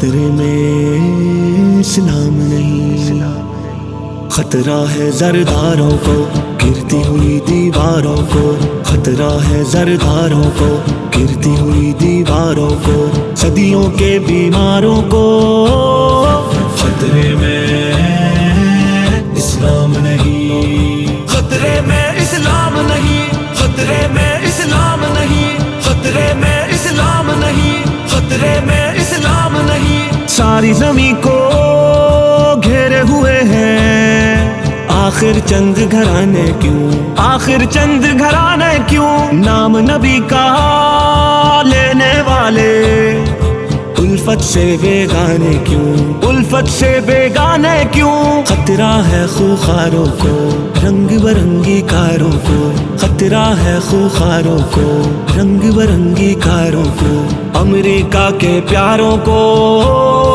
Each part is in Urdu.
خطرے میں اسلام نہیں۔ خطرہ ہے زرداروں کو، گرتی ہوئی دیواروں کو۔ خطرہ ہے زرداروں کو، گرتی ہوئی دیواروں کو۔ صدیوں کے بیماروں کو۔ نہیں ساری زمین کو گھیرے ہوئے ہیں۔ آخر چند گھرانے کیوں؟ آخر چند گھرانے کیوں؟ نام نبی کا لینے والے۔ الفت سے بیگانے کیوں؟ الفت سے بیگانے کیوں؟ خطرہ ہے خوخاروں کو، رنگ برنگی کاروں کو۔ خطرہ ہے خوخاروں کو، رنگ برنگی کاروں کو۔ امریکہ کے پیاروں کو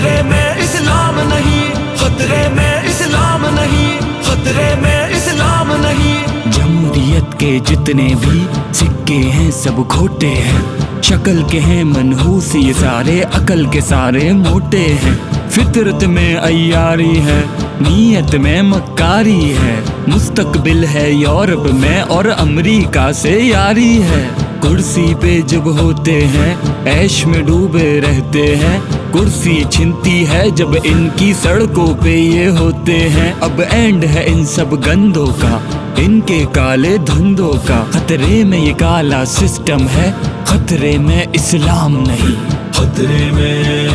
خطرے میں اسلام نہیں، خطرے میں اسلام نہیں، خطرے میں اسلام نہیں۔ جمہوریت کے جتنے بھی سکے ہیں، سب کھوٹے ہیں۔ شکل کے ہیں منحوس، یہ سارے عقل کے سارے موٹے ہیں۔ فطرت میں ایاری ہے، نیت میں مکاری ہے۔ مستقبل ہے یورپ میں اور امریکہ سے یاری ہے۔ کرسی پہ جب ہوتے ہیں ایش میں ڈوبے رہتے ہیں۔ کرسی چھنتی ہے جب ان کی سڑکوں پہ یہ ہوتے ہیں۔ اب اینڈ ہے ان سب گندوں کا، ان کے کالے دھندوں کا۔ خطرے میں یہ کالا سسٹم ہے، خطرے میں اسلام نہیں۔ خطرے میں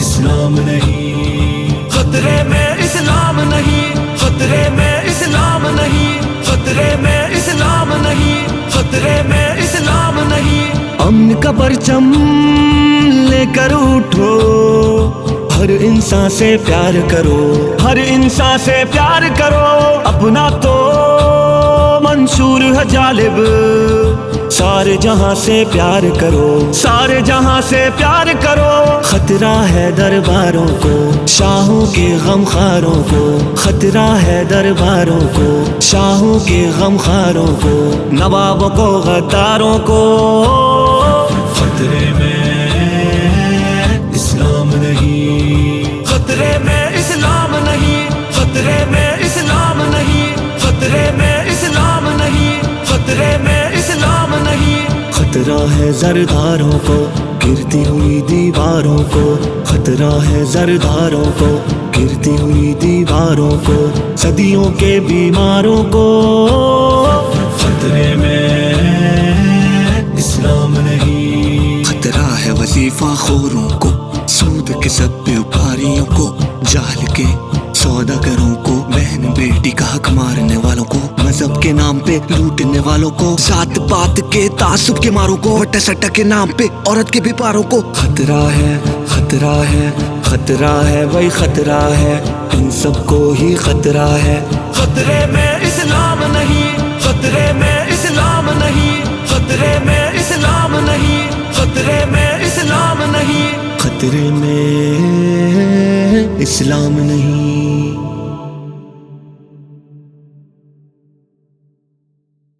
اسلام نہیں۔ خطرے میں اسلام نہیں۔ خطرے میں اسلام نہیں۔ خطرے میں اسلام نہیں۔ خطرے میں امن کا پرچم لے کر اٹھو۔ ہر انسان سے پیار کرو۔ ہر انسان سے پیار کرو۔ اپنا تو منصور ہے جالب۔ سارے جہاں سے پیار کرو۔ سارے جہاں سے پیار کرو۔ خطرہ ہے درباروں کو۔ شاہوں کے غم خاروں کو۔ خطرہ ہے درباروں کو۔ شاہوں کے غم خاروں کو۔ نوابوں کو، غداروں کو۔ خطرے میں اسلام نہیں۔ خطرے میں اسلام نہیں۔ خطرے میں اسلام نہیں۔ خطرے میں اسلام نہیں۔ خطرے میں اسلام نہیں۔ خطرہ ہے زرداروں کو گرتی ہوئی دیواروں کو۔ خطرہ ہے زرداروں کو گرتی ہوئی دیواروں کو صدیوں کے بیماروں کو۔ خطرے ہے وظیفہ خوروں کو، سود کے سب بیوپاریوں کو، جال کے سوداگروں کو، بہن بیٹی کا حق مارنے والوں کو، مذہب کے نام پہ لوٹنے والوں کو ذات پات کے، تعصب کے ماروں کو وٹا سٹا کے نام پہ عورت کے بھی پاروں کو۔ خطرہ ہے خطرہ ہے خطرہ ہے، وہی خطرہ ہے۔ ان سب کو ہی خطرہ ہے۔ خطرے میں اسلام نہیں، خطرے میں اسلام نہیں، خطرے میں اسلام نہیں، خطرے میں خاطر میں اسلام نہیں